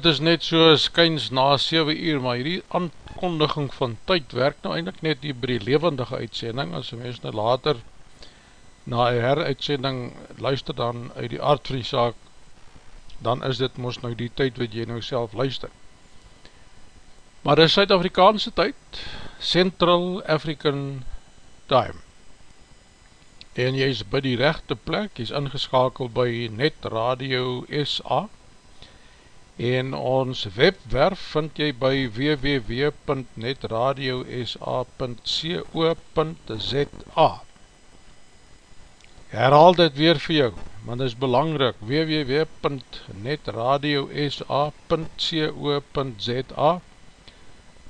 Het is net so skyns na 7 uur, maar hierdie aankondiging van tyd werk nou eindelijk net die by die levendige uitsending, as die mens nou later na een heruitsending luister dan uit die aard van die saak, dan is dit moos nou die tyd wat jy nou self luister. Maar dit is Suid-Afrikaanse tyd, Central African Time, en jy is by die rechte plek, jy is ingeskakeld by Net Radio SA, en ons webwerf vind jy by www.netradiosa.co.za Herhaal dit weer vir jou, want dit is belangrik, www.netradiosa.co.za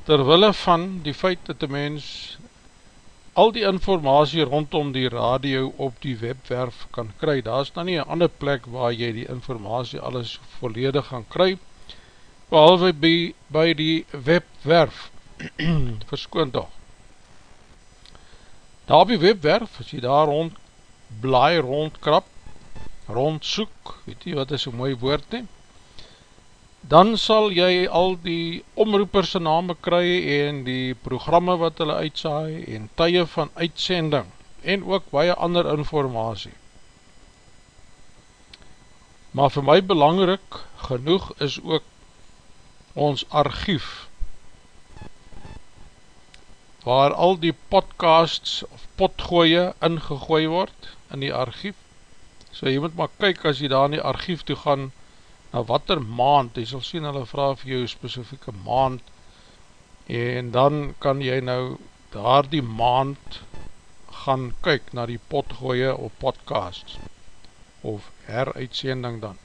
Terwille van die feit dat die mens al die informatie rondom die radio op die webwerf kan kry. Daar is dan nie een ander plek waar jy die informatie alles volledig gaan kry, behalwe by, by die webwerf. Verskoon toch. Daar op die webwerf, as jy daar rond blaai, rondkrap, rondsoek, weet jy wat is een mooi woord nie, dan sal jy al die omroeperse name kry en die programme wat hulle uitsaai en tye van uitsending en ook baie ander informatie. Maar vir my belangrik genoeg is ook ons archief waar al die podcasts of potgooie ingegooi word in die archief. So jy moet maar kyk as jy daar in die archief toe gaan na wat er maand, jy sal sien hulle vraag vir jou specifieke maand, en dan kan jy nou daar die maand gaan kyk na die potgooie of podcasts, of heruitsending dan,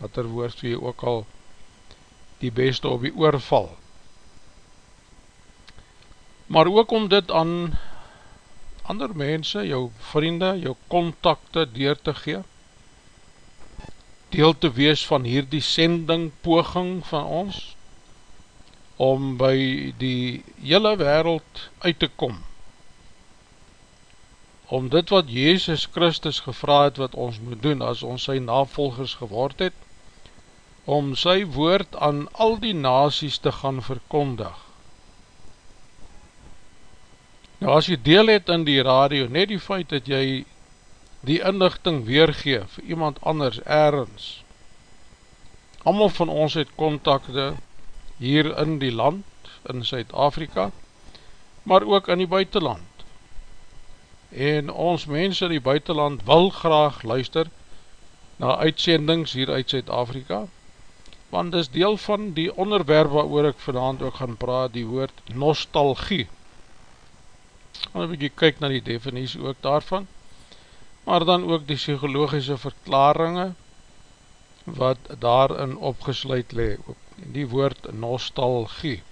wat er woord vir jy ook al die beste op die oorval. Maar ook om dit aan ander mense, jou vriende, jou contacte deur te gee, deel te wees van hierdie sending poging van ons om by die hele wereld uit te kom. Om dit wat Jezus Christus gevra het wat ons moet doen as ons sy navolgers geword het om sy woord aan al die nasies te gaan verkondig. Nou as jy deel het in die radio net die feit dat jy die inlichting weergeef vir iemand anders ergens. Amal van ons het contacte hier in die land, in Suid-Afrika, maar ook in die buitenland. En ons mense in die buitenland wil graag luister na uitsendings hier uit Suid-Afrika, want dis deel van die onderwerp waar ek vanavond ook gaan praat, die woord nostalgie. Gaan een bykie kyk na die definitie ook daarvan maar dan ook die psychologische verklaringe wat daarin opgesluit le, die woord nostalgie.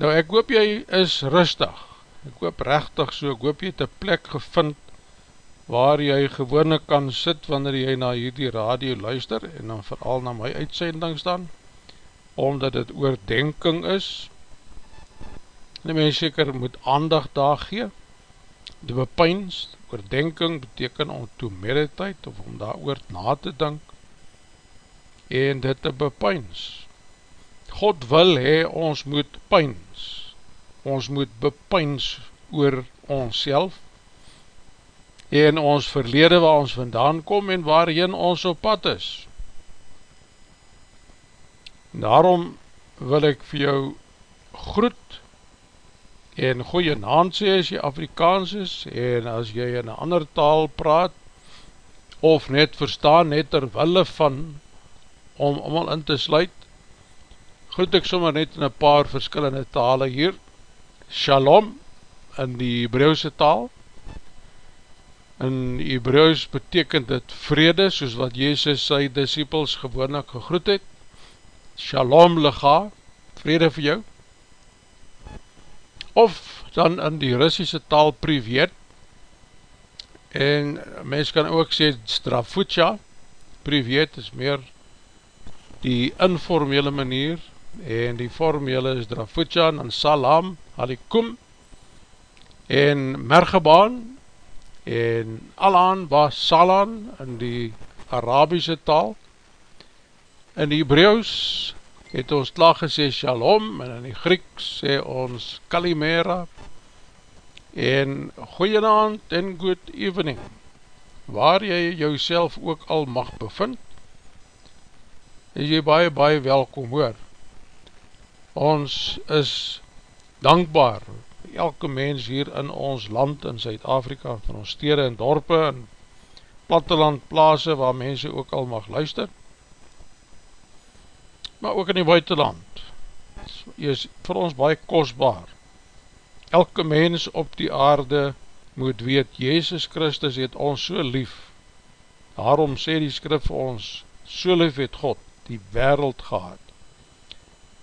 Nou ek hoop jy is rustig, ek hoop rechtig so, ek hoop jy het een plek gevind waar jy gewone kan sit wanneer jy na hierdie radio luister en dan vooral na my uitsendings dan, omdat het oordenking is, en die mens seker moet aandag daar gee, De bepyns, oordenking beteken om to meditate of om daar oor na te denk en dit te bepyns. God wil hee ons moet pyns, ons moet bepyns oor ons self en ons verlede waar ons vandaan kom en waarin ons op pad is. Daarom wil ek vir jou groet en goeie naam sê as jy Afrikaans is en as jy in een ander taal praat of net verstaan net terwille van om allemaal in te sluit groet ek sommer net in een paar verskillende tale hier. Shalom in die Hebrauwse taal. In Hebrauws betekent dit vrede soos wat Jezus sy disciples gewoonlik gegroet het. Shalom lega vrede vir jou of dan in die Russische taal privet en mens kan ook sê strafutja privet is meer die informele manier. En die formele is drafutja en salam alikum. En mergebaan en alaan was salan in die Arabische taal. In die Hebrews het ons klaar gesê shalom en in die Grieks sê ons kalimera. En goeienavond en good evening. Waar jy jouself ook al mag bevind is jy baie baie welkom hoor. Ons is dankbaar. Elke mens hier in ons land in Zuid-Afrika van ons stede en dorpe en platteland plaase waar mense ook al mag luister, maar ook in die buitenland, is vir ons baie kostbaar. Elke mens op die aarde moet weet, Jezus Christus het ons so lief, daarom sê die skrif vir ons, so lief het God die wereld gehad,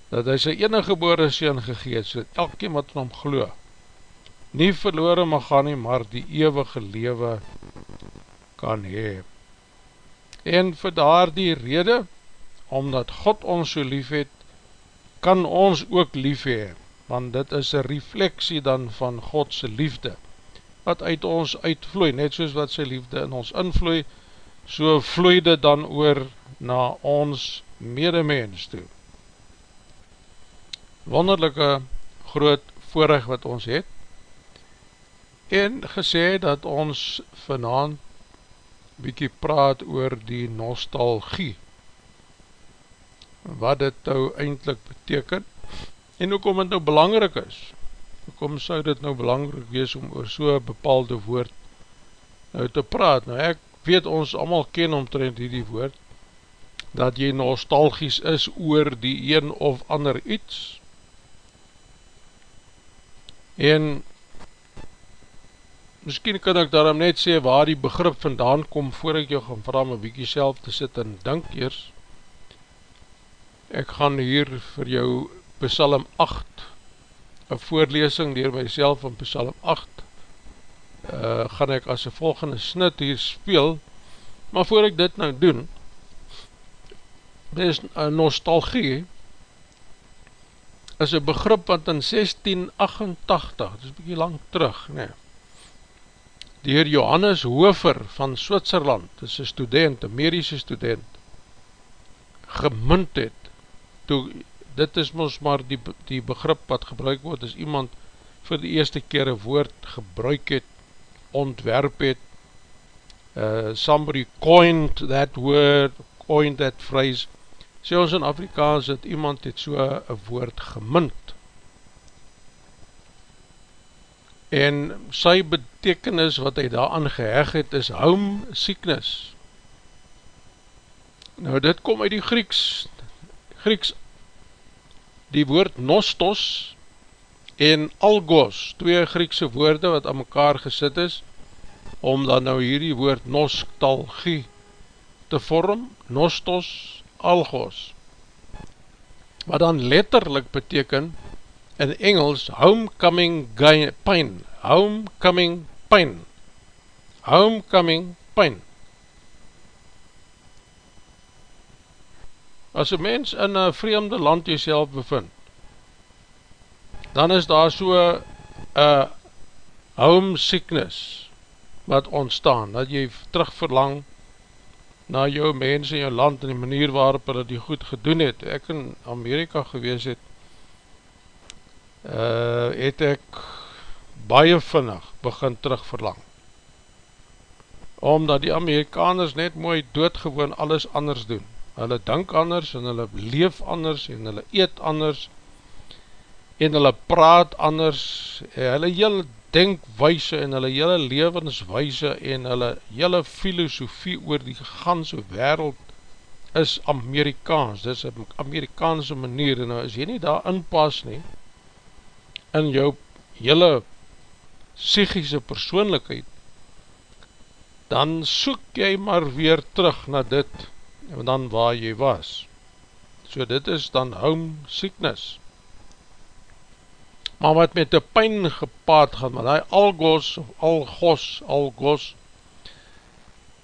dat hy sy enige geboore sien gegeet, so dat elke wat in hom glo, nie verloren mag gaan nie, maar die eeuwige lewe kan hee. En vir daar die rede, omdat God ons so lief het, kan ons ook lief hee, want dit is een refleksie dan van Godse liefde, wat uit ons uitvloei, net soos wat sy liefde in ons invloei, so vloei dit dan oor na ons medemens toe. Wonderlijke groot voorrecht wat ons het, en gesê dat ons vanavond bykie praat oor die nostalgie, wat dit nou eindelijk beteken, en hoekom het nou belangrijk is, hoekom sou dit nou belangrijk wees om oor so'n bepaalde woord nou te praat, nou ek weet ons allemaal ken omtrent die woord, dat jy nostalgies is oor die een of ander iets, en Misschien kan ek daarom net sê waar die begrip vandaan kom voor ek jou gaan vraag my bykie self te sit en dink eers. Ek gaan hier vir jou Psalm 8 een voorlesing dier myself in Psalm 8 uh, gaan ek as een volgende snit hier speel maar voor ek dit nou doen dit is een nostalgie. Is een begrip wat in 1688 dit is bykie lang terug nee. Die heer Johannes Hofer van Switserland, dit is een student, een medische student, gemunt het, toe, dit is ons maar die, die begrip wat gebruik word, is iemand vir die eerste keer een woord gebruik het, ontwerp het, uh, somebody coined that word, coined that phrase, sê ons in Afrikaans, dat iemand het so een woord gemunt, en sy betekenis wat hy daaraan geheg het is home sickness nou dit kom uit die Grieks Grieks die woord nostos en algos twee Griekse woorde wat aan mekaar gesit is om dan nou hierdie woord nostalgie te vorm nostos algos wat dan letterlik beteken in Engels homecoming pain homecoming pain homecoming pain as een mens in een vreemde land jyself bevind dan is daar so een homesickness wat ontstaan, dat jy terug verlang na jou mens in jou land en die manier waarop hulle die goed gedoen het. Ek in Amerika gewees het, uh, het ek baie vinnig begin terug verlang. Omdat die Amerikaners net mooi doodgewoon alles anders doen. Hulle dank anders en hulle leef anders en hulle eet anders en hulle praat anders. En hulle hele denkwijse en hulle hele levenswijse en hulle hele filosofie oor die ganse wereld is Amerikaans, dit is een Amerikaanse manier en nou as jy nie daar inpas nie, in jou hele psychische persoonlijkheid, dan soek jy maar weer terug na dit, en dan waar jy was. So dit is dan homesickness. Maar wat met die pijn gepaard gaan, want hy algos, of algos, algos,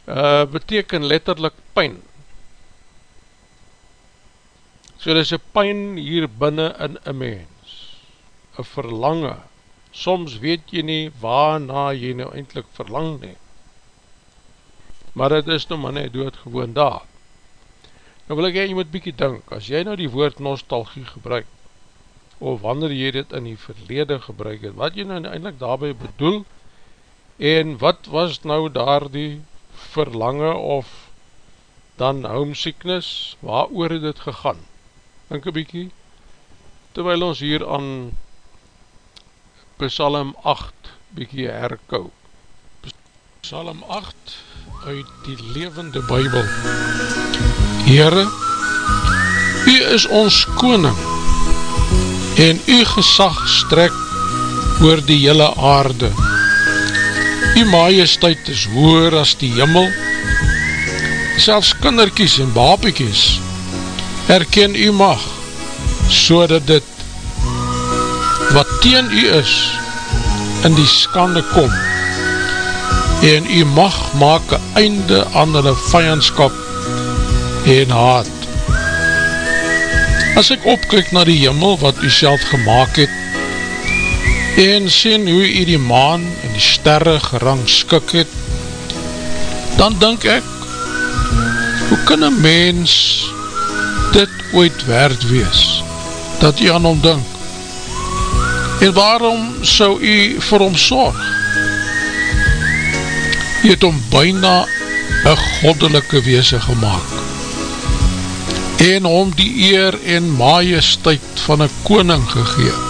uh, beteken letterlik pijn. So dit is een pijn hier binnen in een mens een verlange, soms weet jy nie waarna jy nou eindelijk verlang nie, maar het is nou maar net doodgewoon daar. Nou wil ek jy, moet bykie dink, as jy nou die woord nostalgie gebruik, of wanneer jy dit in die verlede gebruik het, wat jy nou eindelijk daarby bedoel, en wat was nou daar die verlange of dan homesickness, waar oor het dit gegaan? Dink een bykie, terwyl ons hier aan Psalm 8 bykie herkou. Psalm 8 uit die levende bybel Heere U is ons koning en U gesag strek oor die hele aarde. U majesteit is hoor as die jimmel selfs kinderkies en babiekies erken U mag so dat dit wat teen U is in die skande kom en u mag maak een einde aan hulle vijandskap en haat. As ek opkyk na die jimmel wat u self gemaakt het en sien hoe u die maan en die sterre gerang skik het, dan denk ek, hoe kan een mens dit ooit werd wees, dat u aan hom denk? En waarom sou u vir hom sorg? U het hom byna een goddelike weese gemaakt en hom die eer en majesteit van een koning gegeen.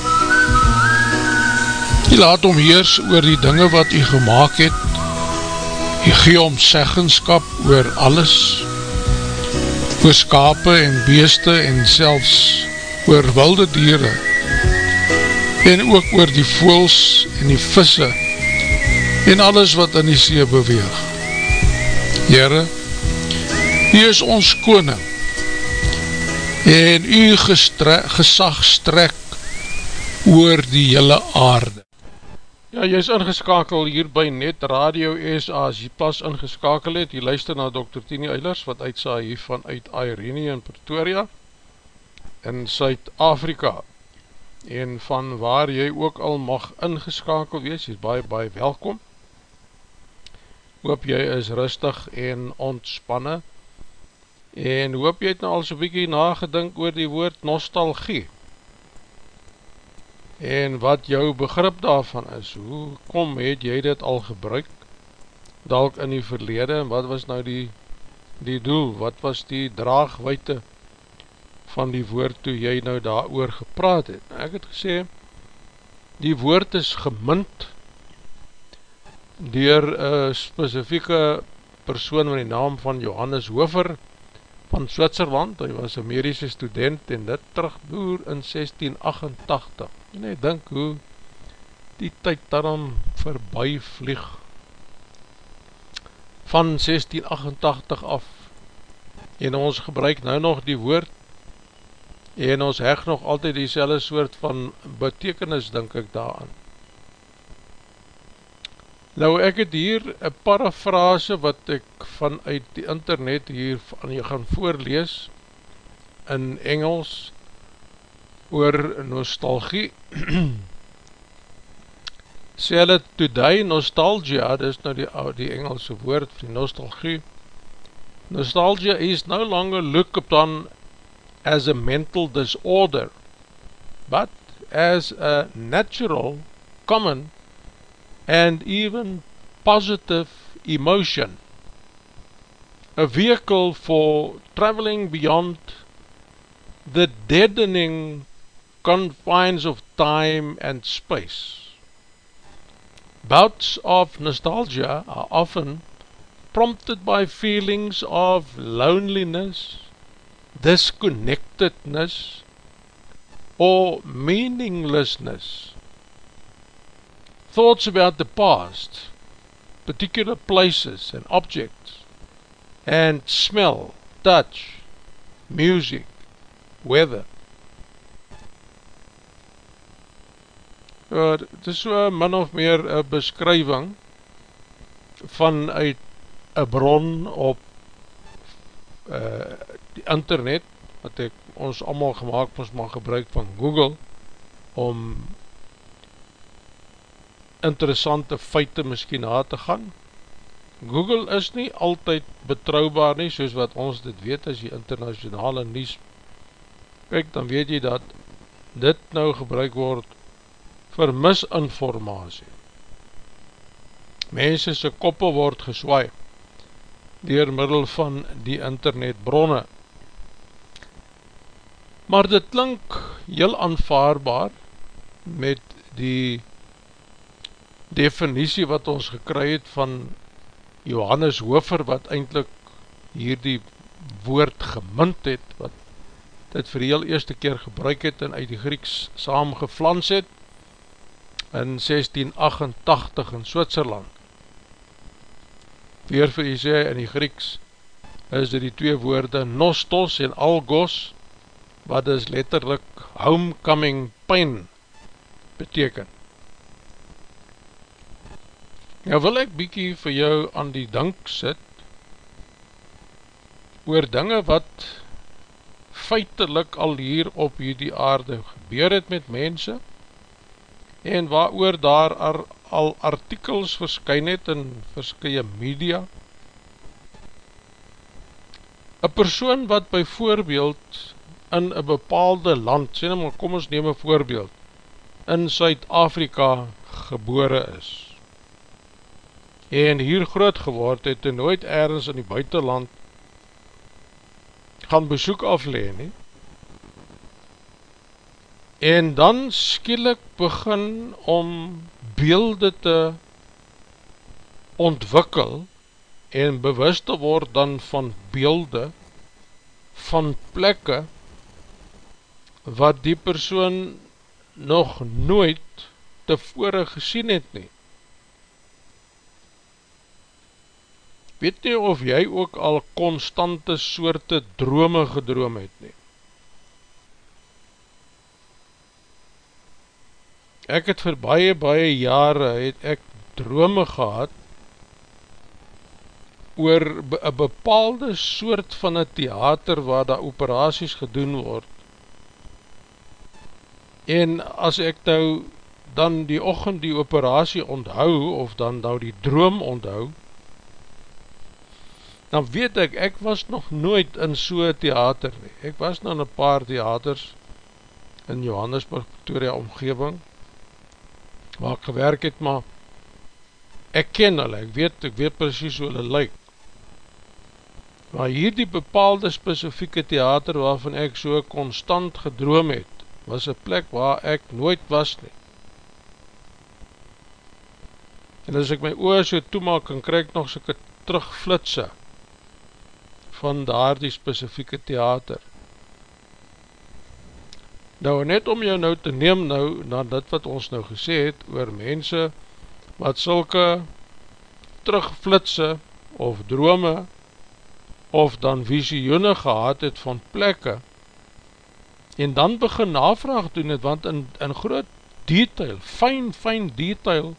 U laat hom heers oor die dinge wat u gemaakt het, u gee hom seggenskap oor alles, oor skape en beeste en selfs oor wilde dieren, en ook oor die voels en die visse en alles wat in die see beweeg. Heere, U is ons koning en U gesag strek oor die hele aarde. Ja, jy is ingeskakel hier by Net Radio SA, as jy pas ingeskakel het, jy luister na Dr. Tini Eilers, wat uitsa hier vanuit Irene in Pretoria, in Suid-Afrika en van waar jy ook al mag ingeskakel wees, jy is baie baie welkom hoop jy is rustig en ontspanne en hoop jy het nou al so'n bykie nagedink oor die woord nostalgie? En wat jou begrip daarvan is, hoe kom het jy dit al gebruik? Dalk in die verlede en wat was nou die, die doel, wat was die draagweite van die woord toe jy nou daar oor gepraat het. Nou, ek het gesê, die woord is gemint dier een specifieke persoon met die naam van Johannes Hofer van Switserland, hy was een medische student en dit terugboer in 1688. En ek dink hoe die tyd daarom verby vlieg van 1688 af en ons gebruik nou nog die woord en ons heg nog altyd die soort van betekenis, denk ek daaraan. Nou ek het hier een parafrase wat ek vanuit die internet hier aan jy gaan voorlees in Engels oor nostalgie. Sê hulle today nostalgia, dit is nou die, die Engelse woord vir nostalgie. Nostalgia is no longer look upon as a mental disorder, but as a natural, common, and even positive emotion. A vehicle for traveling beyond the deadening confines of time and space. Bouts of nostalgia are often prompted by feelings of loneliness, disconnectedness or meaninglessness. Thoughts about the past, particular places and objects, and smell, touch, music, weather. Het is so min of meer een beskrywing vanuit een bron op uh, die internet, wat ek ons allemaal gemaakt ons mag gebruik van Google, om interessante feite miskien na te gaan. Google is nie altyd betrouwbaar nie, soos wat ons dit weet as die internationale nies. Kijk, dan weet jy dat dit nou gebruik word vir misinformatie. Mense se koppe word geswaai dier middel van die internetbronne. Maar dit klink heel aanvaarbaar met die definitie wat ons gekry het van Johannes Hofer wat eindelijk hier die woord gemint het, wat dit vir heel eerste keer gebruik het en uit die Grieks saamgeflans het in 1688 in Switserland. Weer vir jy sê in die Grieks is dit die twee woorde nostos en algos wat is letterlik homecoming pain beteken. Nou wil ek bykie vir jou aan die dank sit oor dinge wat feitelik al hier op hierdie aarde gebeur het met mense en waar oor daar ar, al artikels verskyn het in verskye media. Een persoon wat by voorbeeld in een bepaalde land, sê nou maar kom ons neem een voorbeeld, in Suid-Afrika gebore is en hier groot geword het en nooit ergens in die buitenland gaan besoek afleen nie. En dan skielik begin om beelde te ontwikkel en bewust te word dan van beelde van plekke wat die persoon nog nooit tevore gesien het nie. Weet nie of jy ook al constante soorte drome gedroom het nie. Ek het vir baie, baie jare het ek drome gehad oor een bepaalde soort van een theater waar daar operaties gedoen word. En as ek nou dan die ochend die operatie onthou, of dan nou die droom onthou, dan weet ek, ek was nog nooit in so'n theater nie. Ek was nou in een paar theaters in Johannesburg, Pretoria omgeving, waar ek gewerk het, maar ek ken hulle, ek weet, ek weet precies hoe hulle lyk. Maar hier die bepaalde specifieke theater waarvan ek so constant gedroom het, was een plek waar ek nooit was nie. En as ek my oor so toemaak, kan krijg nog soke terugflitse, van daar die specifieke theater. Nou, net om jou nou te neem nou, na dit wat ons nou gesê het, oor mense wat sulke terugflitse of drome of dan visioene gehad het van plekke en dan begin navraag doen het, want in, in groot detail, fijn, fijn detail,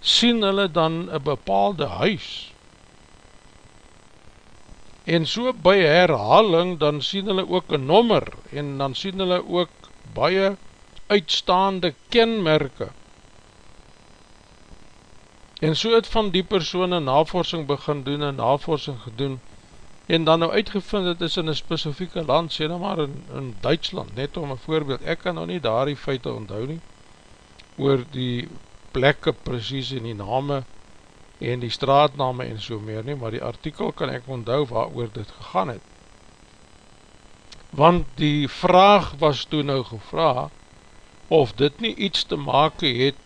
sien hulle dan een bepaalde huis, en so by herhaling dan sien hulle ook een nommer en dan sien hulle ook baie uitstaande kenmerke. En so het van die persoon een navorsing begin doen en navorsing gedoen en dan nou uitgevind het is in een specifieke land, sê nou maar in, in Duitsland, net om een voorbeeld, ek kan nou nie daar die feite onthou nie, oor die plekke precies en die name en die straatname en so meer nie, maar die artikel kan ek onthou waar oor dit gegaan het. Want die vraag was toe nou gevra, of dit nie iets te make het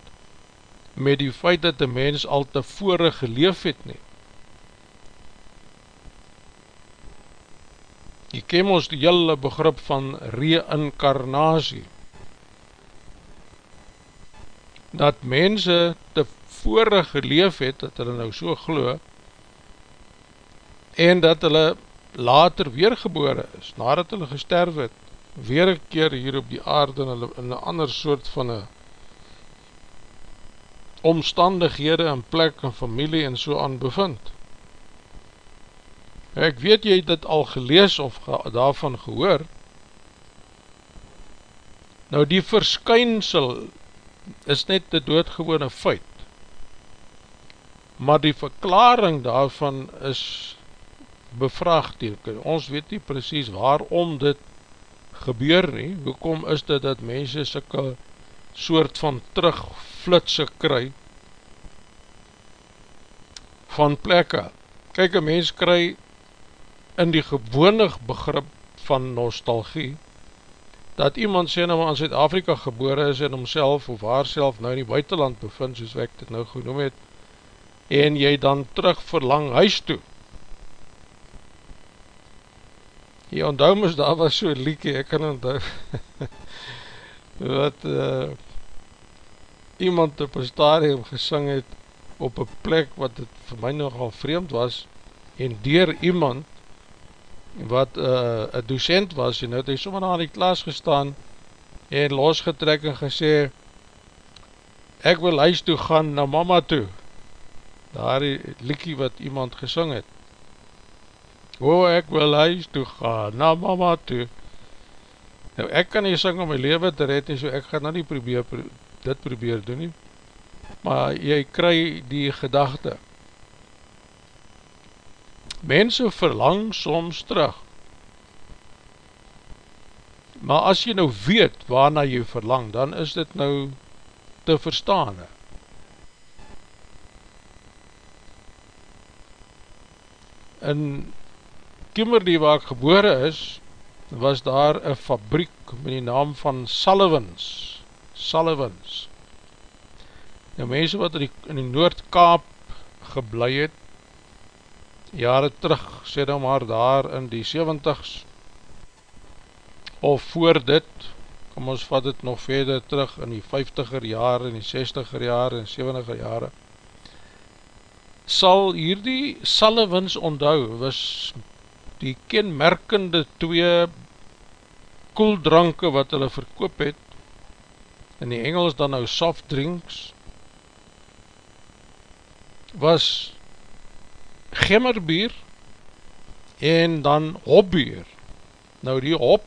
met die feit dat die mens al tevore geleef het nie. Jy ken ons die hele begrip van reïncarnasie. Dat mense tevore geleef het, dat hulle nou so glo, en dat hulle later weergebore is, nadat hulle gesterf het, weer een keer hier op die aarde, in, een ander soort van een omstandighede en plek en familie en so aan bevind. Ek weet jy dit al gelees of ge, daarvan gehoor, nou die verskynsel is net die doodgewone feit, maar die verklaring daarvan is bevraagteken. Ons weet nie precies waarom dit gebeur nie, hoekom is dit dat mense sikke soort van terugflitse kry van plekke. Kijk, een mens kry in die gewoonlig begrip van nostalgie, dat iemand sê nou maar in Zuid-Afrika gebore is en homself of haarself nou in die buitenland bevind, soos ek dit nou genoem het, en jy dan terug verlang huis toe. Jy onthou mis, daar was so liekie, ek kan onthou, wat uh, iemand op een stadium gesing het op een plek wat het vir my nogal vreemd was, en dier iemand, wat uh, een docent was, en het hy sommer aan die klas gestaan, en losgetrek en gesê, ek wil huis toe gaan na mama toe, daar die liekie wat iemand gesing het, o ek wil huis toe gaan, na mama toe, nou ek kan nie sing om my leven te red, en so ek gaan nou nie probeer, dit probeer doen nie, maar jy kry die gedachte, mense verlang soms terug, Maar as jy nou weet waarna jy verlang, dan is dit nou te verstaan. In Kimberley waar ek gebore is, was daar een fabriek met die naam van Sullivans. Sullivans. Nou mense wat in die, in die Noordkaap geblei het, jare terug, sê nou maar daar in die 70s, of voor dit, kom ons vat het nog verder terug in die 50er jare, in die 60er jare, in die 70er jare, sal hierdie Sullivans onthou, was die kenmerkende twee koeldranke wat hulle verkoop het, in die Engels dan nou soft drinks, was gemmerbier en dan hopbier. Nou die hop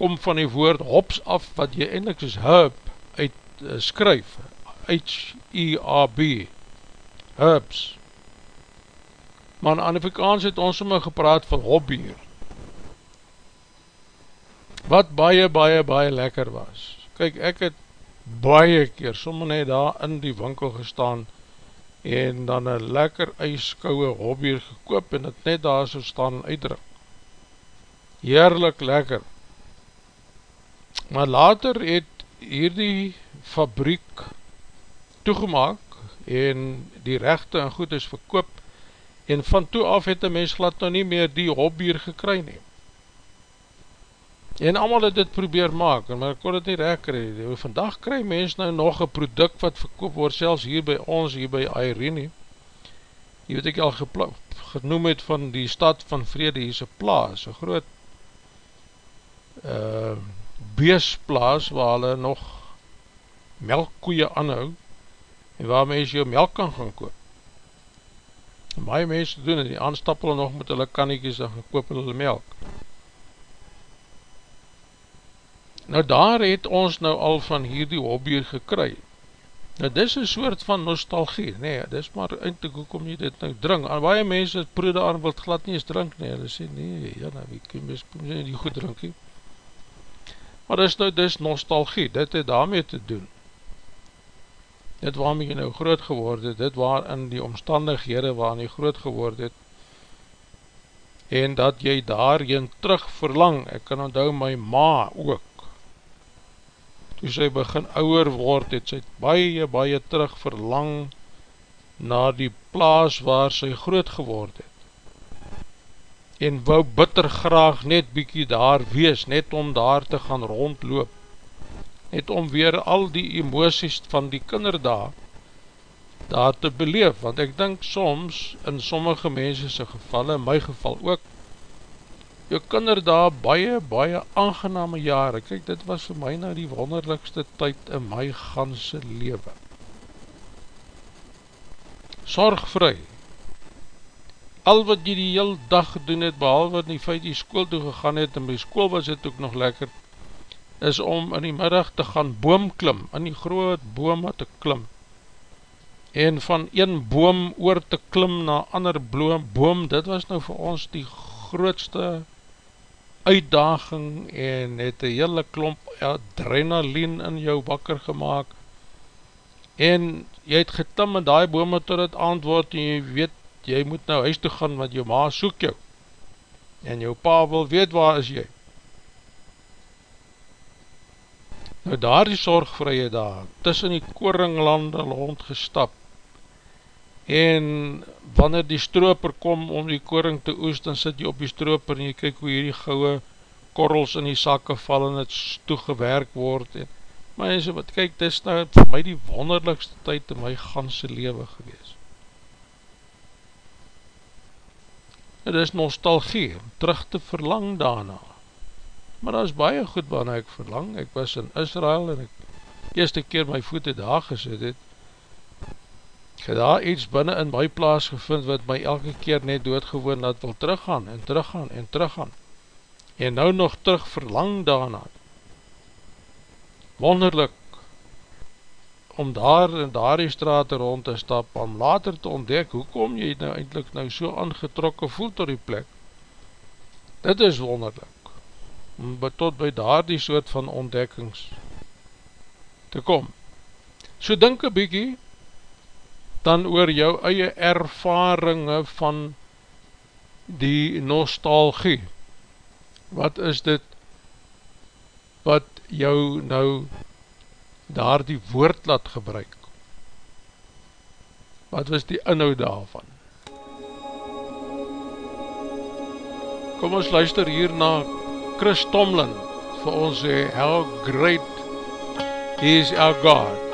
kom van die woord hops af, wat jy eindelijk soos herb uit uh, skryf, H-E-A-B, herbs. Maar in Afrikaans het ons sommer gepraat van hobbier, wat baie, baie, baie lekker was. Kyk, ek het baie keer sommer net daar in die winkel gestaan, en dan een lekker ijskouwe hobbier gekoop, en het net daar so staan en uitdruk. Heerlik lekker, Maar later het hierdie fabriek toegemaak en die rechte en goed is verkoop en van toe af het die mens glad nou nie meer die hobbier gekry neem. En allemaal het dit probeer maak, maar ek kon het nie recht kry. Vandaag kry mens nou nog een product wat verkoop word, selfs hier by ons, hier by Irene. Hier weet ek al genoem het van die stad van vrede, hier is een plaas, een groot uh, beesplaas waar hulle nog melkkoeie anhou en waar mens jou melk kan gaan koop. En baie mense doen en die aanstappel nog met hulle kanniekies en gaan koop hulle melk. Nou daar het ons nou al van hierdie hobby gekry. Nou dis een soort van nostalgie, nee, dis maar eindelijk hoekom jy dit nou drink. En baie mense het proede aan wil glad nie eens drink, nee, hulle sê, nee, ja, nou, wie kan mens nie goed drink nie. Maar dis nou dis nostalgie, dit het daarmee te doen. Dit waarmee jy nou groot geword het, dit waar in die omstandighede waarin jy groot geword het, en dat jy daarin terug verlang, ek kan onthou my ma ook, toe sy begin ouwer word, het sy baie, baie terug verlang na die plaas waar sy groot geword het. En wou bitter graag net bykie daar wees, net om daar te gaan rondloop, net om weer al die emoties van die kinderdaag daar te beleef, want ek dink soms, in sommige mensense gevalle, in my geval ook, jou kinderdaag baie, baie aangename jare, kyk, dit was vir my nou die wonderlikste tyd in my ganse leven. Zorgvry, al wat jy die heel dag gedoen het, behalwe wat die feit die school toe gegaan het, en by school was het ook nog lekker, is om in die middag te gaan boom klim, in die groot boom te klim, en van een boom oor te klim na ander boom, boom, dit was nou vir ons die grootste uitdaging, en het een hele klomp adrenaline in jou wakker gemaakt, en jy het getim in die boom tot het antwoord, en jy weet jy moet nou huis toe gaan, want jou ma soek jou, en jou pa wil weet waar is jy. Nou daar die zorgvrye daar, tussen die koringlande rondgestap, en wanneer die stroper kom om die koring te oes, dan sit jy op die stroper en jy kyk hoe hierdie gouwe korrels in die sakke val en het toegewerk word. En jy sê wat, kyk, dit is nou vir my die wonderlikste tyd in my ganse leven gewees. Het is nostalgie terug te verlang daarna. Maar dat is baie goed wanneer ek verlang. Ek was in Israel en ek eerste keer my voete daar gesit het ek het daar iets binnen in my plaas gevind wat my elke keer net doodgewoon dat wil teruggaan en teruggaan en teruggaan. En nou nog terug verlang daarna. Wonderlik om daar in daar die straat rond te stap om later te ontdek hoe kom jy nou eindelijk nou so aangetrokken voel tot die plek. Dit is wonderlik om tot by daar die soort van ontdekkings te kom. So denk een bykie dan oor jou eie ervaringe van die nostalgie. Wat is dit wat jou nou daar die woord laat gebruik? Wat was die inhoud daarvan? Kom ons luister hier na Chris Tomlin vir ons sê, how great is our God.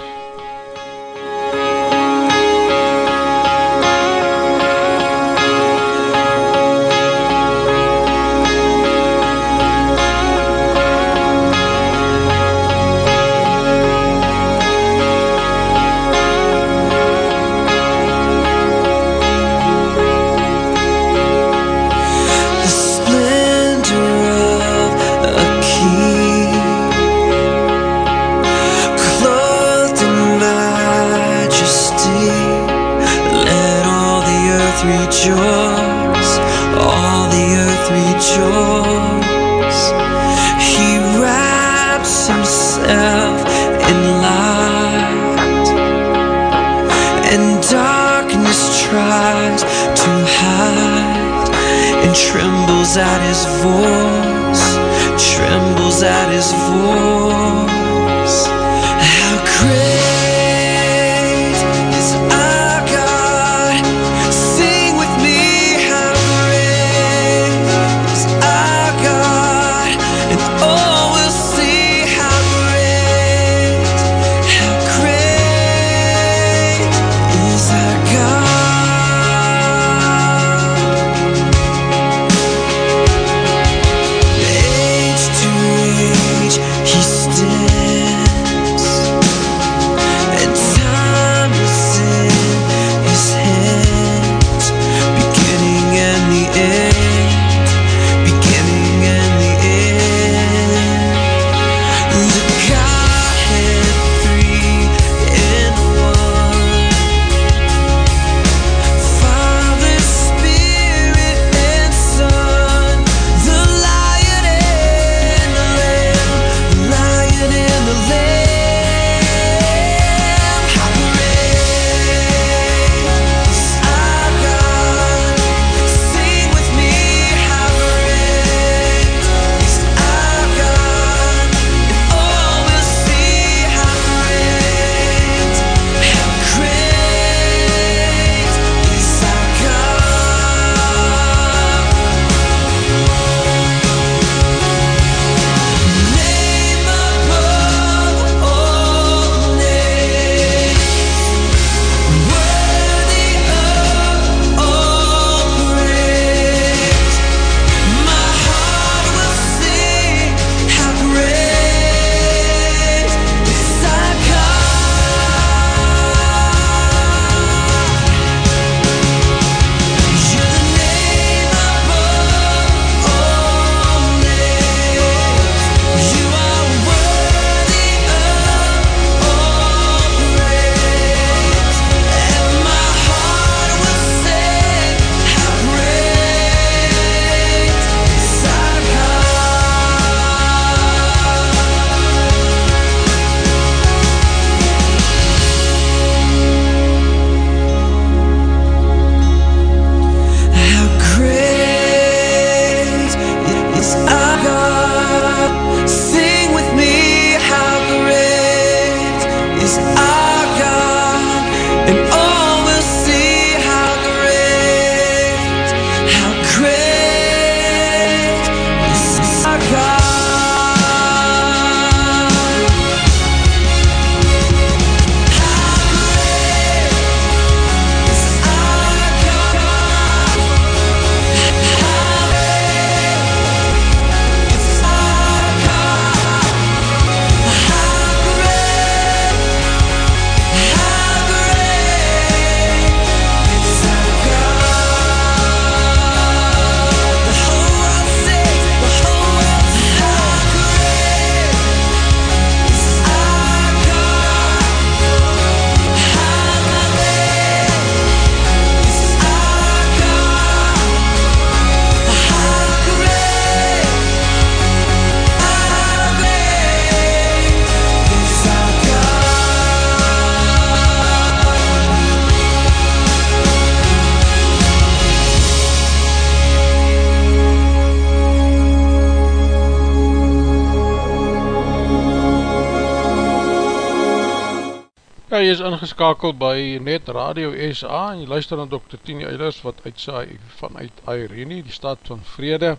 Ingeskakeld by Net Radio SA en jy luister na Dr. Tini Eilers wat uitsaai vanuit Irene, die stad van Vrede,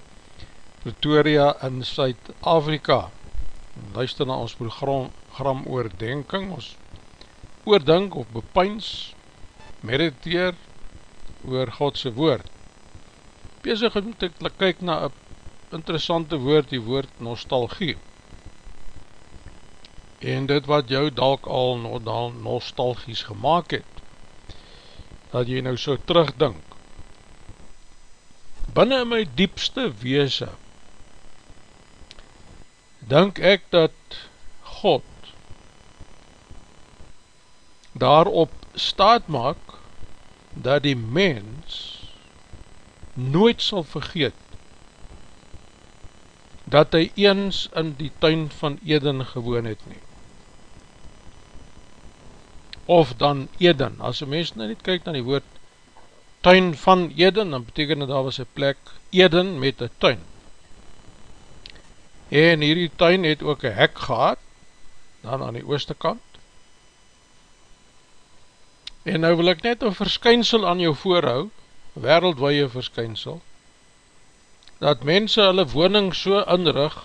Pretoria in Suid-Afrika. Luister na ons program oordenking, ons oordink of bepeins, mediteer oor Godse woord. Bezig om te kyk na een interessante woord, die woord nostalgie en dit wat jou dalk al nostalgies gemaakt het, dat jy nou so terugdink. Binnen in my diepste weese, denk ek dat God daarop staat maak, dat die mens nooit sal vergeet, dat hy eens in die tuin van Eden gewoon het nie of dan Eden. As een mens nou niet kyk na die woord tuin van Eden, dan beteken dat daar was een plek Eden met een tuin. En hierdie tuin het ook een hek gehad, dan aan die ooste kant. En nou wil ek net een verskynsel aan jou voorhou, wereldwaie verskynsel, dat mense hulle woning so inrig,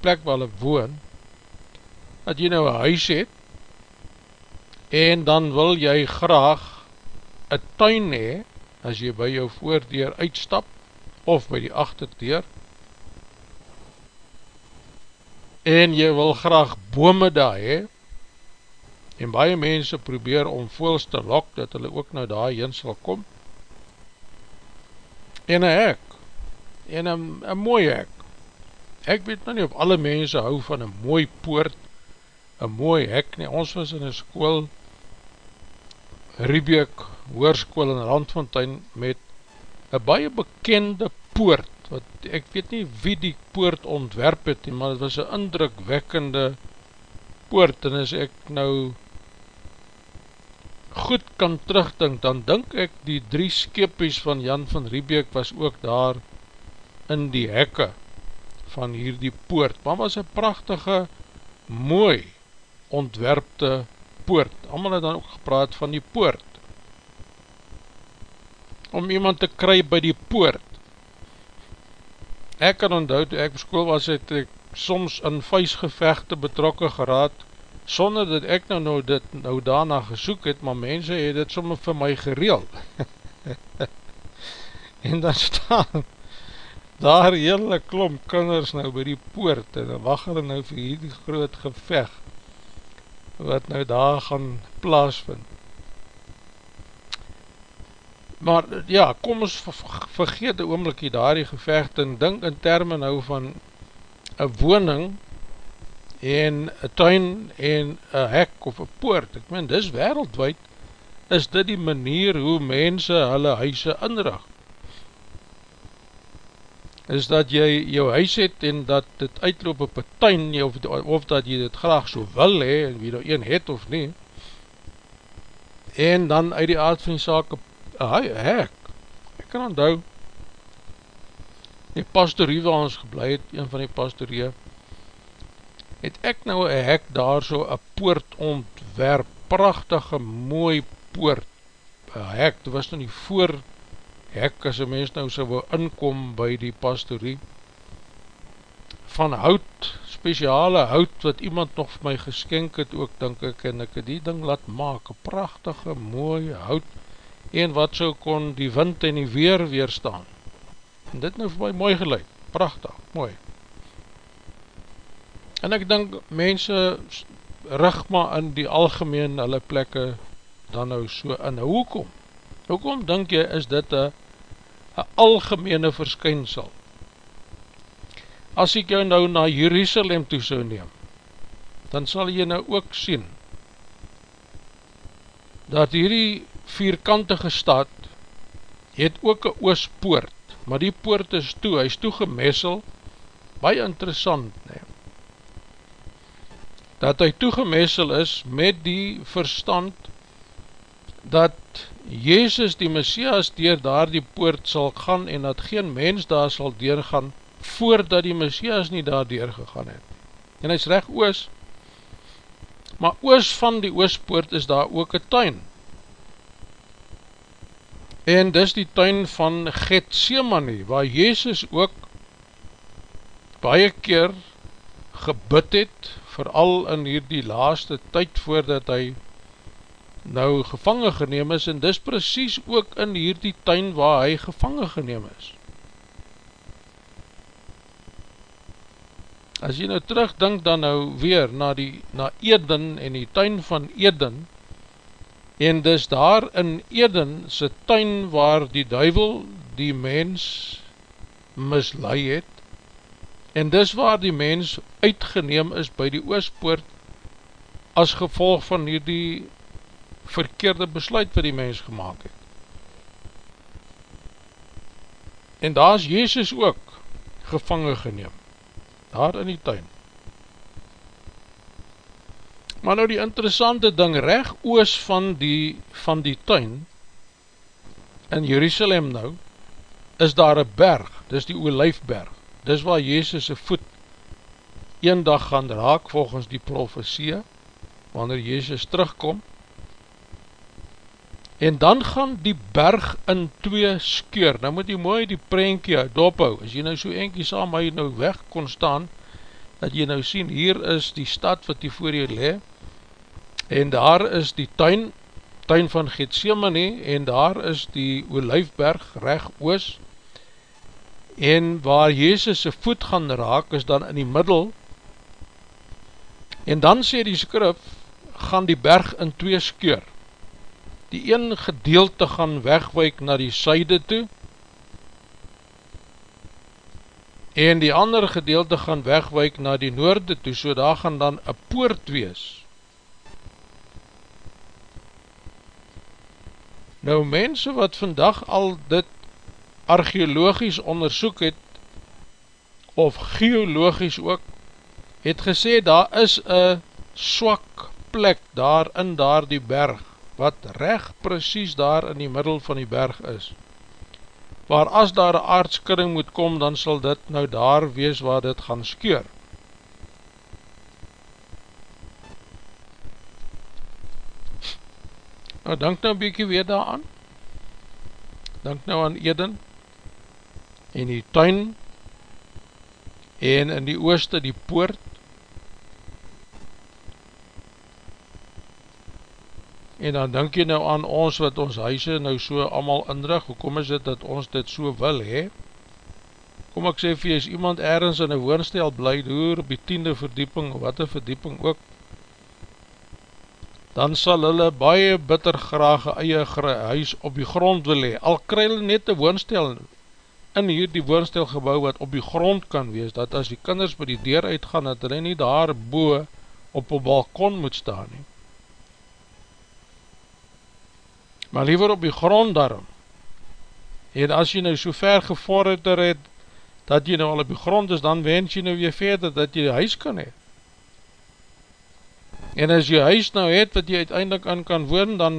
plek waar hulle woon, dat jy nou een huis het, en dan wil jy graag een tuin hee, as jy by jou voordeur uitstap, of by die achterdeur, en jy wil graag bome daar hee, en baie mense probeer om voels te lok, dat hulle ook nou daar heen sal kom, en een hek, en een, een mooi hek, ek weet nou nie of alle mense hou van een mooi poort, een mooi hek nie, ons was in een school, Riebeek Hoorskool in Randfontein met een baie bekende poort, wat ek weet nie wie die poort ontwerp het, maar het was een indrukwekkende poort, en as ek nou goed kan terugdink, dan dink ek die drie skepies van Jan van Riebeek was ook daar in die hekke van hierdie poort, maar was een prachtige, mooi ontwerpte poort, poort, allemaal het dan ook gepraat van die poort, om iemand te kry by die poort, ek kan onthoud, toe ek op school was, het ek soms in vuistgevechte betrokken geraad, sonder dat ek nou, nou dit nou daarna gesoek het, maar mense het dit soms vir my gereel, en dan staan, daar hele klomp kinders nou by die poort, en dan wacht hulle nou vir hierdie groot gevecht, wat nou daar gaan plaasvind. Maar ja, kom ons vergeet die oomlikkie daar die gevecht en dink in termen nou van een woning en een tuin en een hek of een poort. Ek meen, dis wereldwijd is dit die manier hoe mense hulle huise inrig is dat jy jou huis het en dat dit uitloop op een tuin of, of dat jy dit graag so wil he, en wie nou een het of nie. En dan uit die aard van die saak een hek ek kan onthou die pastorie waar ons geblei het, een van die pastorie het ek nou een hek daar so een poort ontwerp prachtige mooi poort een hek, dit was nou nie voor hek as een mens nou so wil inkom by die pastorie van hout, speciale hout wat iemand nog vir my geskenk het ook, denk ek, en ek die ding laat maak, een prachtige, mooie hout, en wat so kon die wind en die weer weerstaan. En dit nou vir my mooi gelijk, prachtig, mooi. En ek denk, mense rig maar in die algemeen hulle plekke dan nou so in. Hoekom? Hoekom denk jy is dit een algemene verskynsel? As ek jou nou na Jerusalem toe so neem, dan sal jy nou ook sien, dat hierdie vierkantige stad het ook een oospoort, maar die poort is toe, hy is toegemessel, baie interessant, nee, dat hy toegemessel is met die verstand dat Jezus die Messias dier daar die poort sal gaan en dat geen mens daar sal deurgaan voordat die Messias nie daar deurgegaan het. En hy is recht oos, maar oos van die oospoort is daar ook een tuin. En dis die tuin van Gethsemane, waar Jezus ook baie keer gebid het, vooral in hierdie laaste tyd voordat hy nou gevangen geneem is, en dis precies ook in hierdie tuin waar hy gevangen geneem is. As jy nou terugdink dan nou weer na, die, na Eden en die tuin van Eden, en dis daar in Eden sy tuin waar die duivel die mens mislui het, en dis waar die mens uitgeneem is by die oospoort as gevolg van die verkeerde besluit wat die mens gemaakt het. En daar is Jezus ook gevangen geneem daar in die tuin. Maar nou die interessante ding, reg oos van die, van die tuin, in Jerusalem nou, is daar een berg, dis die Olijfberg, dis waar Jezus' voet een dag gaan raak volgens die profesie, wanneer Jezus terugkom, en dan gaan die berg in twee skeur, nou moet jy mooi die prentje dophou, as jy nou so enkie saam my nou weg kon staan, dat jy nou sien, hier is die stad wat hier voor jy le, en daar is die tuin, tuin van Gethsemane, en daar is die Olijfberg reg oos, en waar Jezus sy voet gaan raak, is dan in die middel, en dan sê die skrif, gaan die berg in twee skeur, die een gedeelte gaan wegwijk na die syde toe, en die ander gedeelte gaan wegwijk na die noorde toe, so daar gaan dan een poort wees. Nou mense wat vandag al dit archeologisch onderzoek het, of geologisch ook, het gesê daar is een swak plek daar in daar die berg, wat recht precies daar in die middel van die berg is. Waar as daar een aardskudding moet kom, dan sal dit nou daar wees waar dit gaan skeur. Nou, denk nou een bykie weer daar aan. Denk nou aan Eden, en die tuin, en in die ooste die poort, en dan denk jy nou aan ons wat ons huise nou so allemaal indrig, hoekom is dit dat ons dit so wil he? Kom ek sê vir jy, as iemand ergens in een woonstel bly, door op die tiende verdieping, wat een verdieping ook, dan sal hulle baie bitter graag eie huis op die grond wil he, al kry hulle net een woonstel in hier die woonstelgebouw wat op die grond kan wees, dat as die kinders by die deur uitgaan, dat hulle nie daar boe op een balkon moet staan nie. Maar liever op die grond daarom. En as jy nou so ver gevorder het, dat jy nou al op die grond is, dan wens jy nou weer verder, dat jy huis kan hee. En as jy huis nou het, wat jy uiteindelik aan kan woon, dan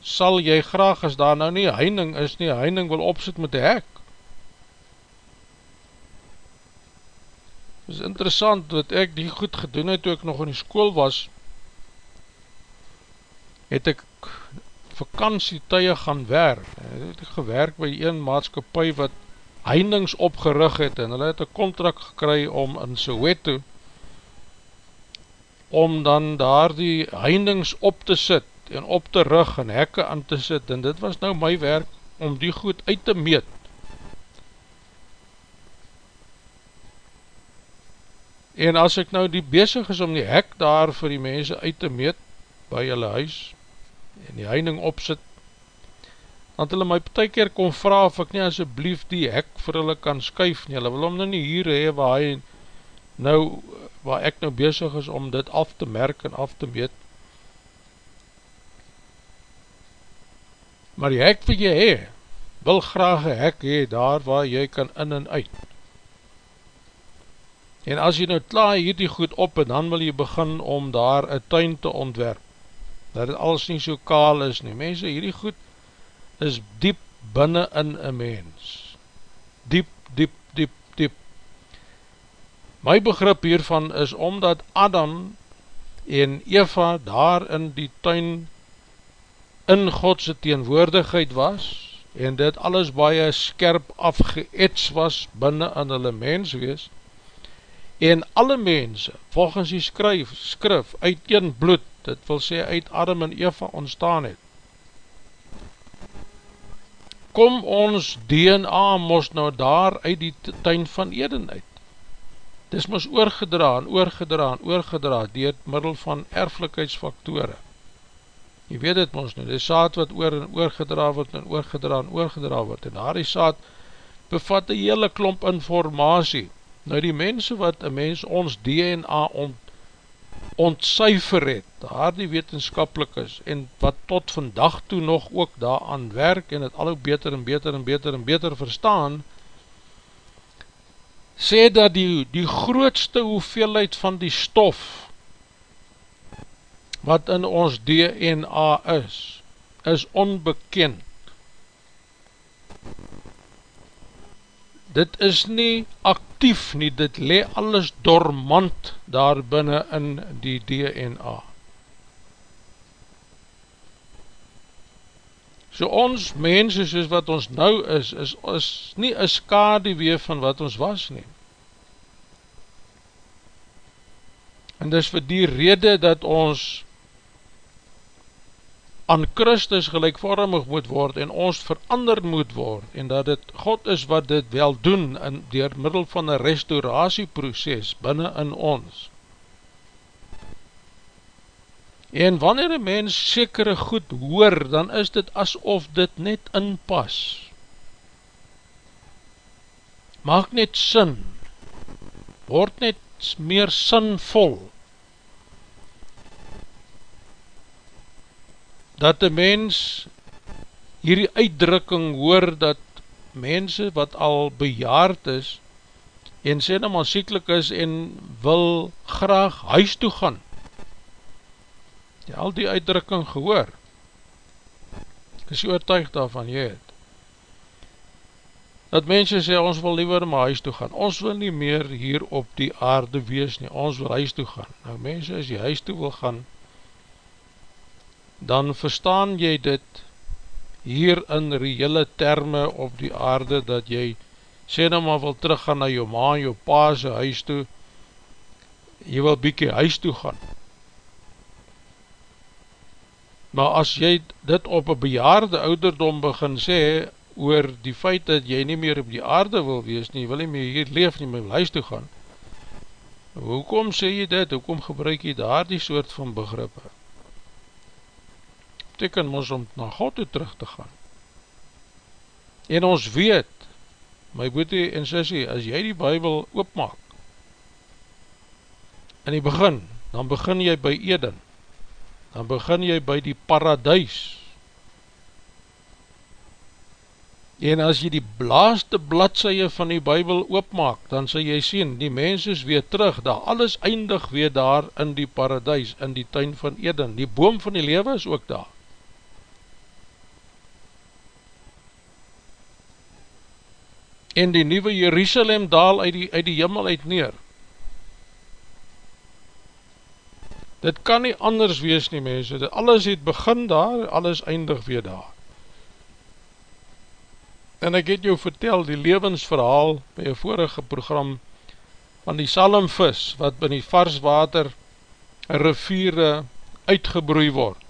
sal jy graag, as daar nou nie heining is nie, heining wil opsit met die hek. Het is interessant, dat ek die goed gedoen het, toe ek nog in die school was, het ek vakantietuie gaan werk. Het ek gewerk by een maatskapie wat heinings opgerig het en hulle het een contract gekry om in Soweto om dan daar die heinings op te sit en op te rug en hekke aan te sit en dit was nou my werk om die goed uit te meet. En as ek nou die bezig is om die hek daar vir die mense uit te meet by hulle huis, en die heining opsit, want hulle my partij keer kon vraag of ek nie asjeblief die hek vir hulle kan skuif nie, hulle wil hom nou nie hier hee waar hy nou, waar ek nou bezig is om dit af te merk en af te meet, maar die hek wat jy hee, wil graag een hek hee daar waar jy kan in en uit, en as jy nou klaar hierdie goed op en dan wil jy begin om daar een tuin te ontwerp, dat het alles nie so kaal is nie. Mense, hierdie goed is diep binnen in een mens. Diep, diep, diep, diep. My begrip hiervan is omdat Adam en Eva daar in die tuin in Godse teenwoordigheid was en dit alles baie skerp afgeets was binnen in hulle mens wees en alle mense volgens die skryf, skrif uit een bloed, dit wil sê uit Adam en Eva ontstaan het kom ons DNA mos nou daar uit die tuin van Eden uit dis mos oorgedra en oorgedra en oorgedra dier middel van erflikheidsfaktore. Jy weet het mos nou, die saad wat oor en oorgedra word en oorgedra en oorgedra word en daar die saad bevat die hele klomp informatie. Nou die mense wat een mens ons DNA ont, ontsuiver het, daar die wetenskapelik is en wat tot vandag toe nog ook daar aan werk en het al ook beter en beter en beter en beter verstaan, sê dat die, die grootste hoeveelheid van die stof wat in ons DNA is, is onbekend. Dit is nie actief nie, dit le alles dormant daar binnen in die DNA. So ons mense soos wat ons nou is, is, is nie een skadewee van wat ons was nie. En dis vir die rede dat ons aan Christus gelijkvormig moet word en ons verander moet word en dat het God is wat dit wel doen in, door middel van een restauratieproces binnen in ons. En wanneer een mens sekere goed hoor, dan is dit asof dit net inpas. Maak net sin, word net meer sinvol. Dat een mens hierdie uitdrukking hoor dat mense wat al bejaard is en sê nou maar sieklik is en wil graag huis toe gaan jy al die uitdrukking gehoor, ek is oortuig daarvan, jy het, dat mense sê, ons wil liever my huis toe gaan, ons wil nie meer hier op die aarde wees nie, ons wil huis toe gaan, nou mense, as jy huis toe wil gaan, dan verstaan jy dit, hier in reële terme op die aarde, dat jy, sê nou maar wil teruggaan na jou ma en jou pa se huis toe, jy wil bykie huis toe gaan, maar as jy dit op een bejaarde ouderdom begin sê, oor die feit dat jy nie meer op die aarde wil wees nie, wil jy meer hier leef nie, maar huis toe gaan, hoekom sê jy dit, hoekom gebruik jy daar die soort van begrippe? Beteken ons om na God toe terug te gaan. En ons weet, my boete en sissie, as jy die bybel oopmaak, in die begin, dan begin jy by Eden, dan begin jy by die paradijs. En as jy die blaaste bladseie van die bybel oopmaak, dan sal jy sien, die mens is weer terug, daar alles eindig weer daar in die paradijs, in die tuin van Eden. Die boom van die lewe is ook daar. En die nieuwe Jerusalem daal uit die, uit die jimmel uit neer. Dit kan nie anders wees nie mense, dit alles het begin daar, alles eindig weer daar. En ek het jou vertel die levensverhaal by jou vorige program van die salmvis wat by die varswater riviere uitgebroei word.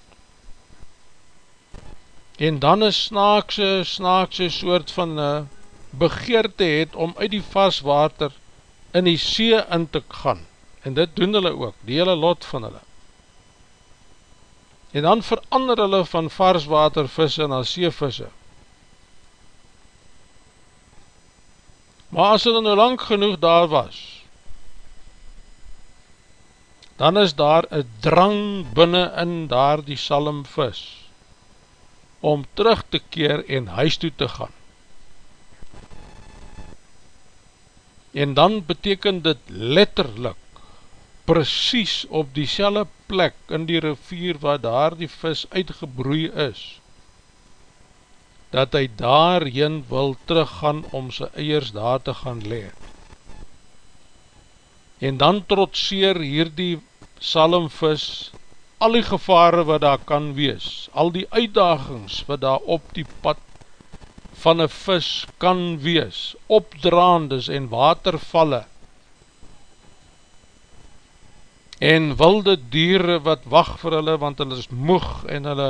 En dan een snaakse, snaakse soort van begeerte het om uit die varswater in die see in te gaan en dit doen hulle ook, die hele lot van hulle. En dan verander hulle van varswatervisse na seevisse. Maar as hulle nou lang genoeg daar was, dan is daar een drang binnen in daar die salmvis, om terug te keer en huis toe te gaan. En dan beteken dit letterlik, precies op die plek in die rivier waar daar die vis uitgebroei is, dat hy daarheen wil teruggaan om sy eiers daar te gaan leer. En dan trotseer hier die salmvis, al die gevare wat daar kan wees, al die uitdagings wat daar op die pad van een vis kan wees, opdraandes en watervalle, en wilde dieren wat wacht vir hulle, want hulle is moeg, en hulle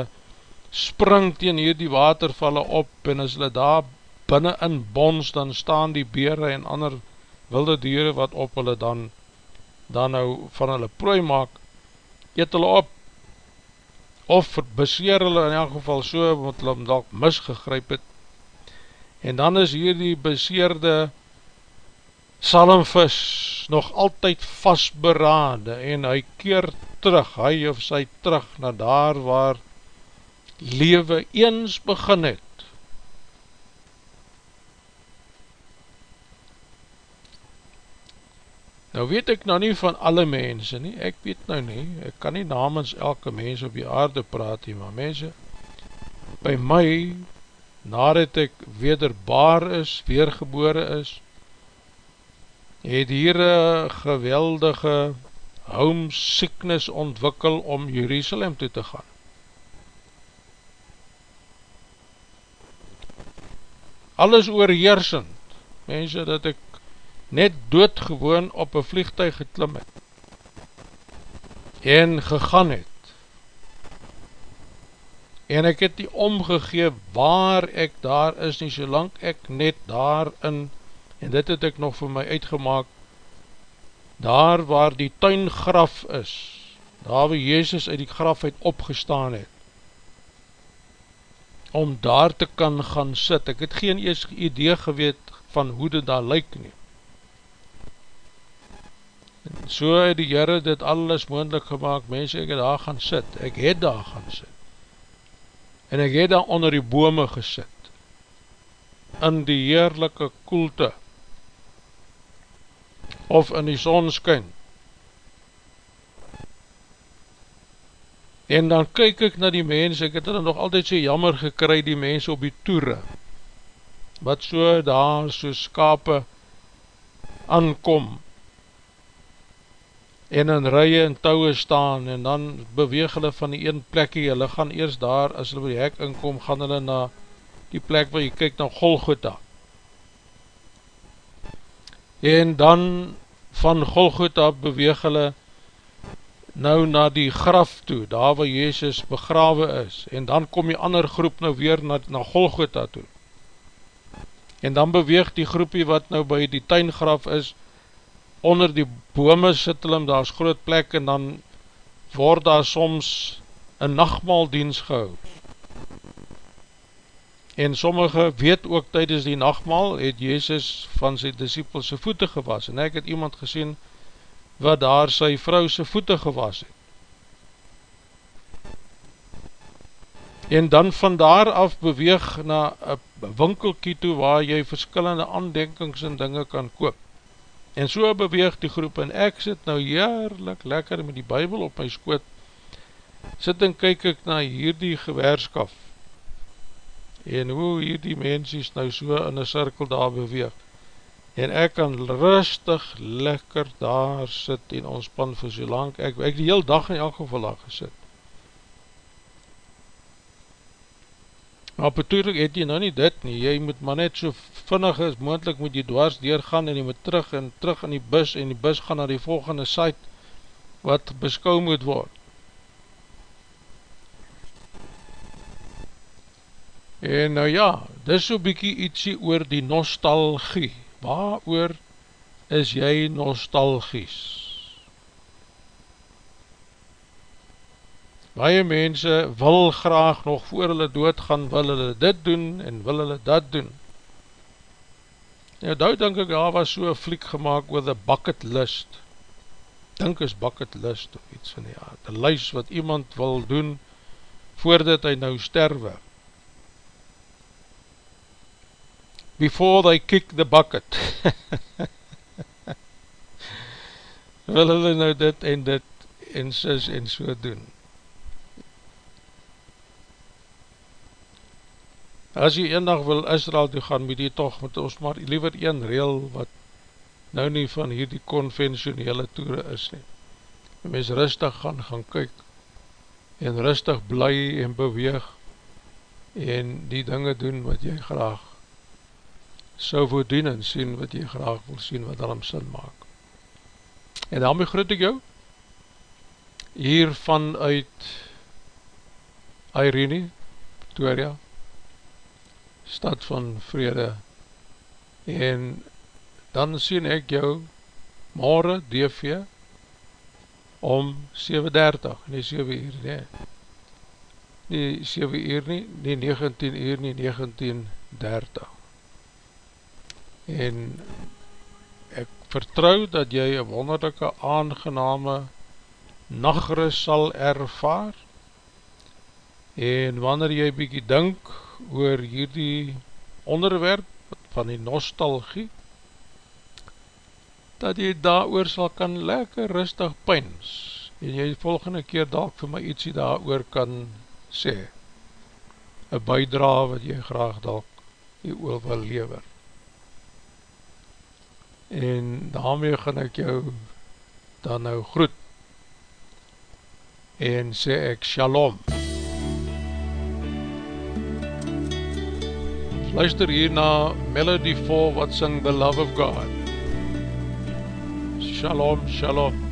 spring teen hier die watervalle op, en as hulle daar binnen in bons, dan staan die bere en ander wilde dieren wat op hulle dan, dan nou van hulle prooi maak, eet hulle op, of beseer hulle in elk geval so, want hulle hem dalk misgegryp het, en dan is hier die beseerde salmvis nog altyd vastberade en hy keer terug, hy of sy terug na daar waar lewe eens begin het. Nou weet ek nou nie van alle mense nie, ek weet nou nie, ek kan nie namens elke mens op die aarde praat nie, maar mense, by my, nadat ek wederbaar is, weergebore is, het hier een geweldige homesickness ontwikkel om Jerusalem toe te gaan. Alles oorheersend, mense dat ek net doodgewoon op een vliegtuig geklim het en gegaan het en ek het nie omgegeef waar ek daar is nie, solang ek net daar in en dit het ek nog vir my uitgemaak, daar waar die tuingraf is, daar waar Jezus uit die graf uit opgestaan het, om daar te kan gaan sit, ek het geen eers idee geweet van hoe dit daar lyk nie. En so het die Heere dit alles moendlik gemaakt, mense, ek het daar gaan sit, ek het daar gaan sit, en ek het daar onder die bome gesit, in die heerlijke koelte, of in die sonskyn. En dan kyk ek na die mens, ek het dan nog altyd so jammer gekry die mens op die toere, wat so daar so skape aankom, en in rye en touwe staan, en dan beweeg hulle van die een plekkie, hulle gaan eers daar, as hulle by die hek inkom, gaan hulle na die plek waar jy kyk na Golgotha, en dan van Golgotha beweeg hulle nou na die graf toe, daar waar Jezus begrawe is, en dan kom die ander groep nou weer na, na Golgotha toe, en dan beweeg die groepie wat nou by die tuingraf is, onder die bome sit hulle, daar is groot plek, en dan word daar soms een nachtmaaldienst gehou, En sommige weet ook tydens die nachtmaal het Jezus van sy disciples sy voete gewas. En ek het iemand gesien wat daar sy vrou sy voete gewas het. En dan van daar af beweeg na een winkelkie toe waar jy verskillende aandenkings en dinge kan koop. En so beweeg die groep en ek sit nou heerlik lekker met die bybel op my skoot. Sit en kyk ek na hierdie gewerskaf en hoe hier die mensies nou so in een cirkel daar beweeg. En ek kan rustig lekker daar sit en ontspan vir so lang. Ek, ek die heel dag in elk geval daar gesit maar betuurlijk het jy nou nie dit nie jy moet maar net so vinnig as moendlik moet jy dwars deurgaan en jy moet terug en terug in die bus en die bus gaan na die volgende site wat beskou moet word En nou ja, dis so bykie ietsie oor die nostalgie. Waar oor is jy nostalgies? Baie mense wil graag nog voor hulle dood gaan, wil hulle dit doen en wil hulle dat doen. Nou, daar denk ek, daar was so een fliek gemaakt with a bucket list. Dink is bucket list of iets van die aard. Een lys wat iemand wil doen voordat hy nou sterwe. before they kick the bucket. wil hulle nou dit en dit en sis en so doen. As jy een dag wil Israel toe gaan, moet jy toch met ons maar liever een reel wat nou nie van hierdie konventionele toere is nie. mens rustig gaan gaan kyk en rustig bly en beweeg en die dinge doen wat jy graag sou voordien en sien wat jy graag wil sien wat daarom sin maak. En daarmee groet ek jou hier vanuit Irene, Victoria, stad van vrede. En dan sien ek jou morgen DV om 7.30, nie 7 uur nie, nie 7 uur nie, nie 19 uur nie, 19.30. En ek vertrou dat jy een wonderlijke aangename nachtrus sal ervaar. En wanneer jy bykie dink oor hierdie onderwerp van die nostalgie dat jy daar oor sal kan lekker rustig pyns en jy volgende keer dalk vir my ietsie daar oor kan sê. Een bijdra wat jy graag dalk jy oor wil lever. En daarmee gaan ek jou dan nou groet en sê ek shalom luister hier na Melody 4 wat sing The Love of God Shalom, shalom.